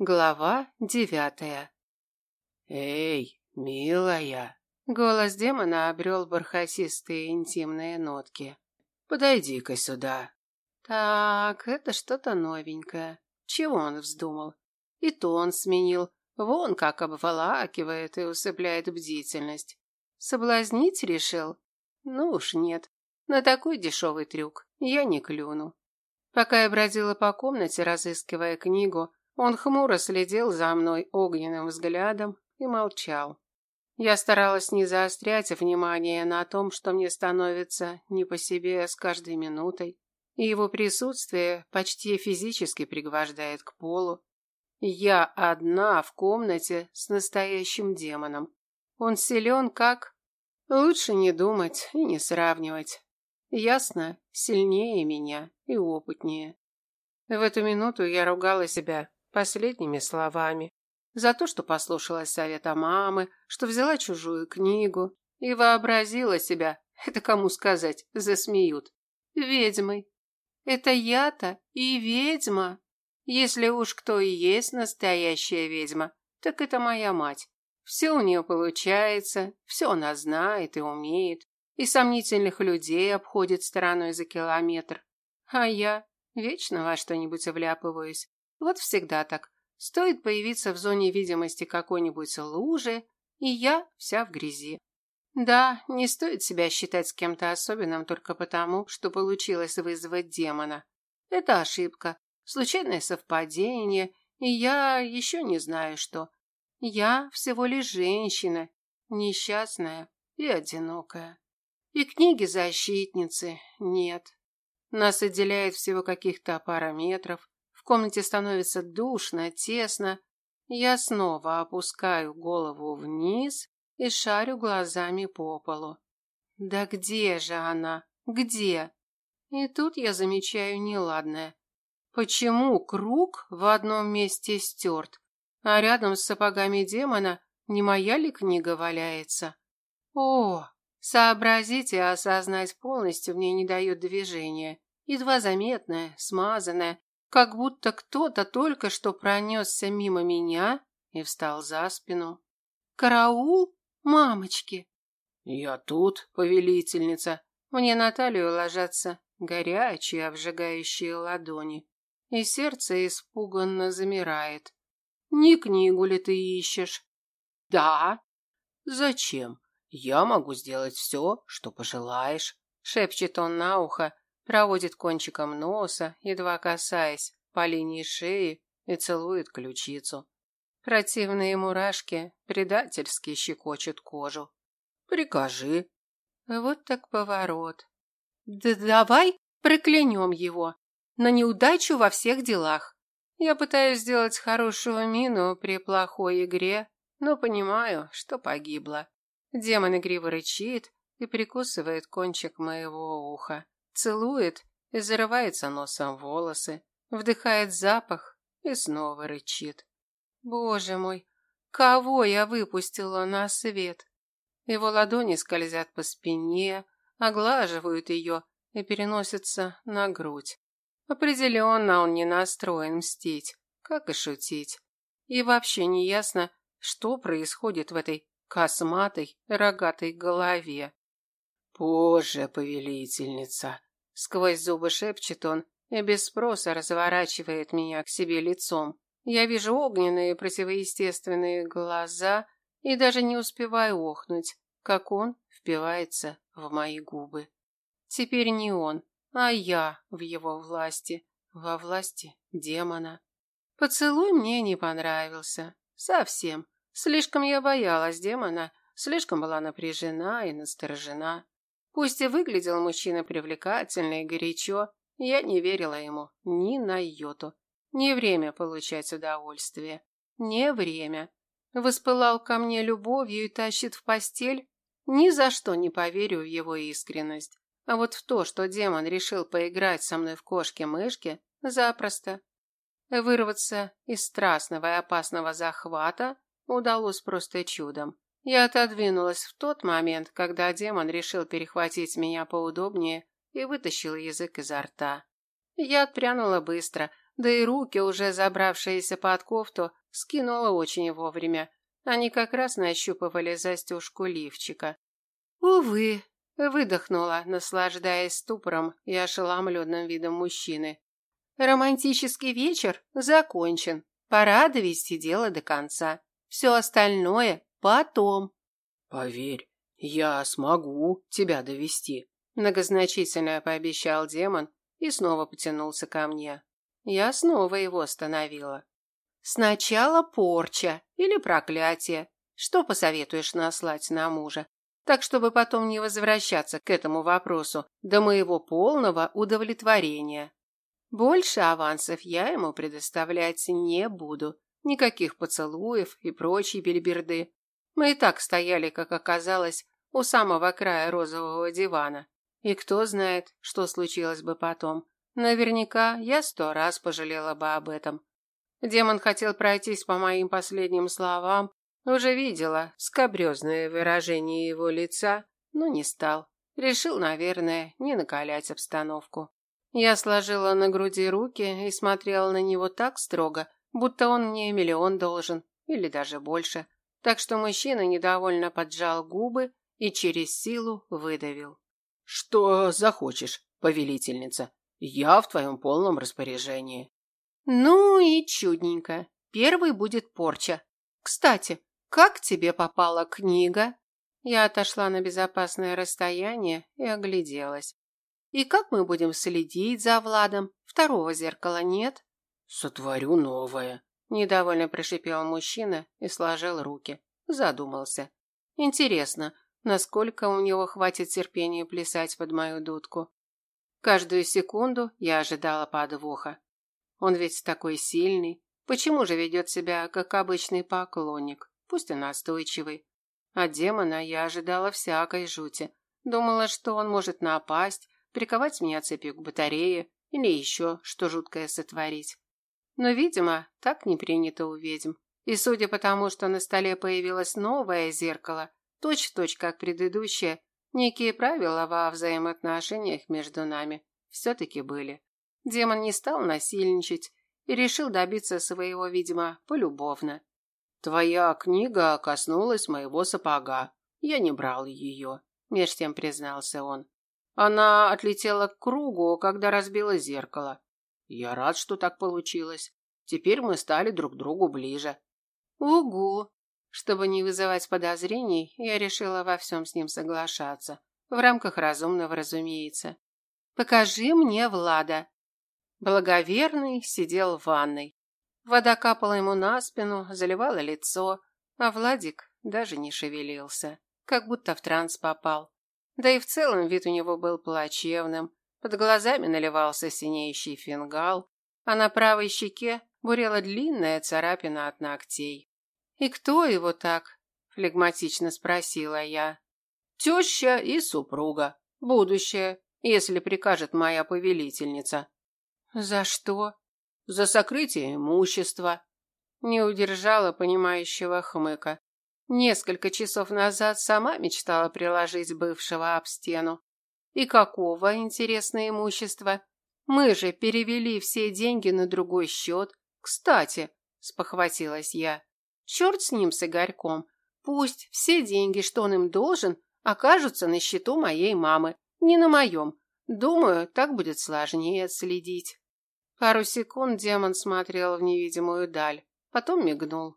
Глава девятая. «Эй, милая!» Голос демона обрел бархатистые интимные нотки. «Подойди-ка сюда». Так, это что-то новенькое. Чего он вздумал? И тон сменил. Вон как обволакивает и усыпляет бдительность. Соблазнить решил? Ну уж нет. На такой дешевый трюк я не клюну. Пока я бродила по комнате, разыскивая книгу, он хмуро следил за мной огненным взглядом и молчал. Я старалась не заострять внимание на том, что мне становится не по себе с каждой минутой, и его присутствие почти физически пригвождает к полу. Я одна в комнате с настоящим демоном. Он силен как... Лучше не думать и не сравнивать. Ясно, сильнее меня и опытнее. В эту минуту я ругала себя последними словами. За то, что послушалась совета мамы, что взяла чужую книгу и вообразила себя, это кому сказать, засмеют, ведьмой. Это я-то и ведьма. Если уж кто и есть настоящая ведьма, так это моя мать. Все у нее получается, все она знает и умеет, и сомнительных людей обходит стороной за километр. А я вечно во что-нибудь вляпываюсь. Вот всегда так. Стоит появиться в зоне видимости какой-нибудь лужи, и я вся в грязи. Да, не стоит себя считать с кем-то особенным только потому, что получилось вызвать демона. Это ошибка, случайное совпадение, и я еще не знаю что. Я всего лишь женщина, несчастная и одинокая. И книги защитницы нет. Нас отделяет всего каких-то пара метров, в комнате становится душно, тесно. Я снова опускаю голову вниз и шарю глазами по полу. Да где же она? Где? И тут я замечаю неладное. Почему круг в одном месте стерт, а рядом с сапогами демона не моя ли книга валяется? О, сообразить и осознать полностью мне не дает движения. Едва заметное, смазанное, как будто кто-то только что пронесся мимо меня и встал за спину. «Караул? Мамочки!» «Я тут, повелительница!» Мне на талию ложатся горячие, обжигающие ладони, и сердце испуганно замирает. «Не книгу ли ты ищешь?» «Да». «Зачем? Я могу сделать все, что пожелаешь», — шепчет он на ухо, проводит кончиком носа, едва касаясь, по линии шеи и целует ключицу. Противные мурашки предательски щекочут кожу. Прикажи. Вот так поворот. Да давай проклянем его. На неудачу во всех делах. Я пытаюсь сделать хорошую мину при плохой игре, но понимаю, что погибла. Демон игриво рычит и прикусывает кончик моего уха целует и зарывается носом в волосы, вдыхает запах и снова рычит. Боже мой, кого я выпустила на свет? Его ладони скользят по спине, оглаживают ее и переносятся на грудь. Определенно он не настроен мстить, как и шутить. И вообще не ясно, что происходит в этой косматой рогатой голове. «Позже, повелительница!» Сквозь зубы шепчет он и без спроса разворачивает меня к себе лицом. Я вижу огненные противоестественные глаза и даже не успеваю охнуть, как он впивается в мои губы. Теперь не он, а я в его власти, во власти демона. Поцелуй мне не понравился. Совсем. Слишком я боялась демона, слишком была напряжена и насторожена. Пусть и выглядел мужчина привлекательно и горячо, я не верила ему ни на йоту. Не время получать удовольствие. Не время. Воспылал ко мне любовью и тащит в постель? Ни за что не поверю в его искренность. А вот в то, что демон решил поиграть со мной в кошки-мышки, запросто. Вырваться из страстного и опасного захвата удалось просто чудом. Я отодвинулась в тот момент, когда демон решил перехватить меня поудобнее и вытащил язык изо рта. Я отпрянула быстро, да и руки, уже забравшиеся под кофту, скинула очень вовремя. Они как раз нащупывали застежку лифчика. Увы, выдохнула, наслаждаясь ступором и ошеломленным видом мужчины. Романтический вечер закончен. Пора довести дело до конца. Все остальное потом. Поверь, я смогу тебя довести, многозначительно пообещал демон и снова потянулся ко мне. Я снова его остановила. Сначала порча или проклятие. Что посоветуешь наслать на мужа? Так, чтобы потом не возвращаться к этому вопросу до моего полного удовлетворения. Больше авансов я ему предоставлять не буду. Никаких поцелуев и прочей бельберды. Мы и так стояли, как оказалось, у самого края розового дивана. И кто знает, что случилось бы потом. Наверняка я сто раз пожалела бы об этом. Демон хотел пройтись по моим последним словам, уже видела скобрезное выражение его лица, но не стал. Решил, наверное, не накалять обстановку. Я сложила на груди руки и смотрела на него так строго, будто он мне миллион должен, или даже больше. Так что мужчина недовольно поджал губы и через силу выдавил. «Что захочешь, повелительница? Я в твоем полном распоряжении». Ну и чудненько. Первый будет порча. Кстати, как тебе попала книга? Я отошла на безопасное расстояние и огляделась. И как мы будем следить за Владом? Второго зеркала нет? Сотворю новое. Недовольно прошипел мужчина и сложил руки. Задумался. Интересно, насколько у него хватит терпения плясать под мою дудку. Каждую секунду я ожидала подвоха. Он ведь такой сильный. Почему же ведет себя как обычный поклонник, пусть и настойчивый? От демона я ожидала всякой жути. Думала, что он может напасть, приковать меня цепью к батарее или еще что жуткое сотворить. Но, видимо, так не принято у ведьм. И судя по тому, что на столе появилось новое зеркало, точь-в-точь как предыдущее, некие правила во взаимоотношениях между нами все-таки были. Демон не стал насильничать и решил добиться своего, видимо, полюбовно. «Твоя книга коснулась моего сапога. Я не брал ее», – меж тем признался он. «Она отлетела к кругу, когда разбила зеркало. Я рад, что так получилось. Теперь мы стали друг другу ближе». «Угу!» Чтобы не вызывать подозрений, я решила во всем с ним соглашаться. В рамках разумного, разумеется. «Покажи мне Влада», Благоверный сидел в ванной. Вода капала ему на спину, заливала лицо, а Владик даже не шевелился, как будто в транс попал. Да и в целом вид у него был плачевным. Под глазами наливался синеющий фингал, а на правой щеке бурела длинная царапина от ногтей. «И кто его так?» – флегматично спросила я. «Теща и супруга. Будущее, если прикажет моя повелительница», «За что?» «За сокрытие имущества». Не удержала понимающего хмыка. Несколько часов назад сама мечтала приложить бывшего об стену. И какого, интересное имущество? Мы же перевели все деньги на другой счет. Кстати, спохватилась я, черт с ним, с Игорьком. Пусть все деньги, что он им должен, окажутся на счету моей мамы, не на моем. Думаю, так будет сложнее отследить. Пару секунд демон смотрел в невидимую даль, потом мигнул.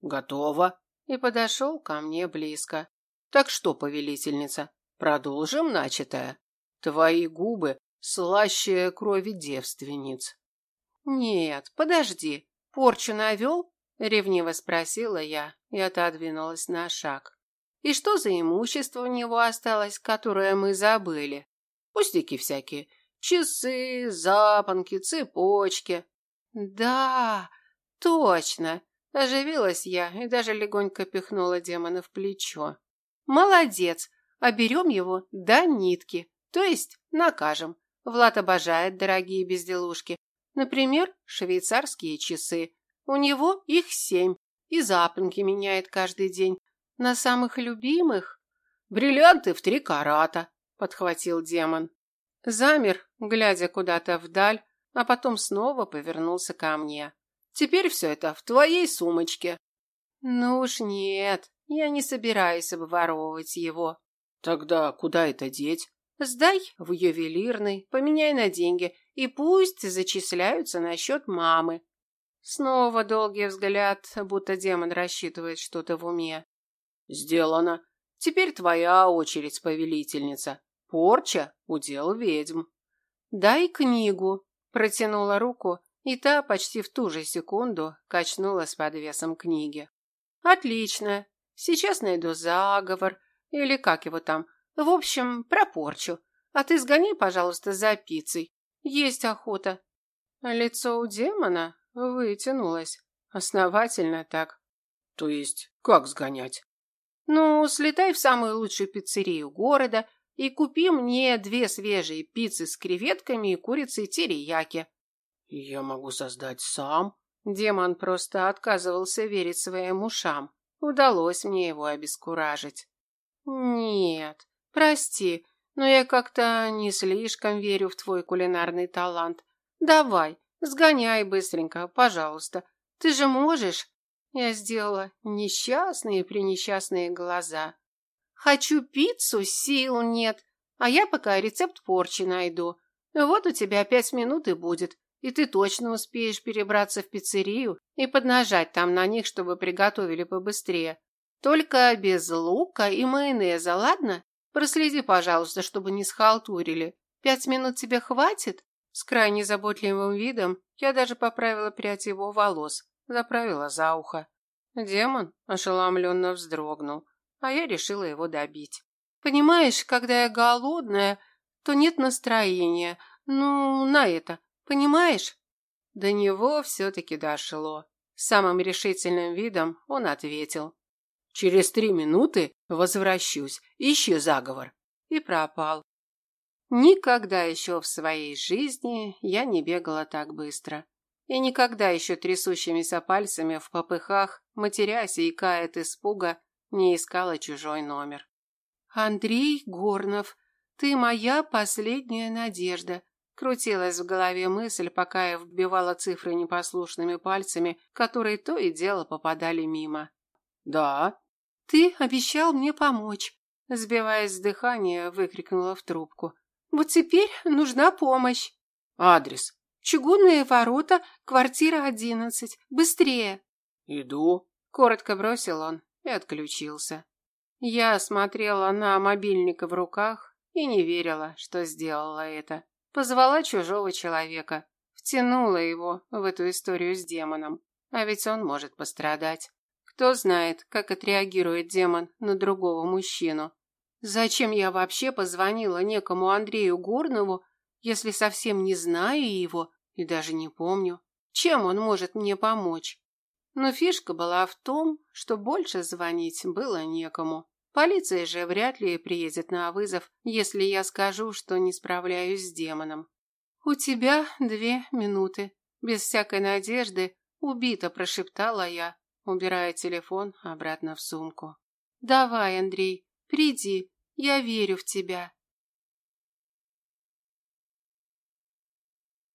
«Готово!» и подошел ко мне близко. «Так что, повелительница, продолжим начатое? Твои губы слаще крови девственниц». «Нет, подожди, порчу навел?» – ревниво спросила я и отодвинулась на шаг. «И что за имущество у него осталось, которое мы забыли?» «Пустяки всякие. Часы, запонки, цепочки. Да, точно. Оживилась я и даже легонько пихнула демона в плечо. Молодец. А берем его до нитки, то есть накажем. Влад обожает дорогие безделушки. Например, швейцарские часы. У него их семь, и запонки меняет каждый день. На самых любимых бриллианты в три карата, подхватил демон. Замер, глядя куда-то вдаль, а потом снова повернулся ко мне. Теперь все это в твоей сумочке. Ну уж нет, я не собираюсь обворовывать его. Тогда куда это деть? Сдай в ювелирный, поменяй на деньги, и пусть зачисляются на счет мамы. Снова долгий взгляд, будто демон рассчитывает что-то в уме. Сделано. Теперь твоя очередь, повелительница. Порча – удел ведьм. Дай книгу. Протянула руку, и та почти в ту же секунду качнулась под весом книги. Отлично. Сейчас найду заговор, или как его там. В общем, про порчу. А ты сгони, пожалуйста, за пиццей. Есть охота. Лицо у демона вытянулось. Основательно так. То есть, как сгонять? Ну, слетай в самую лучшую пиццерию города и купи мне две свежие пиццы с креветками и курицей терияки. Я могу создать сам. Демон просто отказывался верить своим ушам. Удалось мне его обескуражить. Нет, прости, но я как-то не слишком верю в твой кулинарный талант. Давай, сгоняй быстренько, пожалуйста. Ты же можешь? Я сделала несчастные-пренесчастные глаза. Хочу пиццу, сил нет. А я пока рецепт порчи найду. Вот у тебя пять минут и будет. И ты точно успеешь перебраться в пиццерию и поднажать там на них, чтобы приготовили побыстрее. Только без лука и майонеза, ладно? Проследи, пожалуйста, чтобы не схалтурили. Пять минут тебе хватит? С крайне заботливым видом я даже поправила прядь его волос заправила за ухо. Демон ошеломленно вздрогнул, а я решила его добить. Понимаешь, когда я голодная, то нет настроения. Ну, на это. Понимаешь? До него все-таки дошло. Самым решительным видом он ответил. Через три минуты возвращусь. Ищи заговор. И пропал. Никогда еще в своей жизни я не бегала так быстро и никогда еще трясущимися пальцами в попыхах, матерясь и икая от испуга, не искала чужой номер. «Андрей Горнов, ты моя последняя надежда», Крутилась в голове мысль, пока я вбивала цифры непослушными пальцами, которые то и дело попадали мимо. «Да». «Ты обещал мне помочь», – сбиваясь с дыхания, выкрикнула в трубку. «Вот теперь нужна помощь». «Адрес», Чугунные ворота, квартира одиннадцать. Быстрее!» «Иду», — коротко бросил он и отключился. Я смотрела на мобильник в руках и не верила, что сделала это. Позвала чужого человека, втянула его в эту историю с демоном. А ведь он может пострадать. Кто знает, как отреагирует демон на другого мужчину. Зачем я вообще позвонила некому Андрею Горнову, если совсем не знаю его и даже не помню, чем он может мне помочь. Но фишка была в том, что больше звонить было некому. Полиция же вряд ли приедет на вызов, если я скажу, что не справляюсь с демоном. У тебя две минуты. Без всякой надежды убито прошептала я, убирая телефон обратно в сумку. Давай, Андрей, приди, я верю в тебя.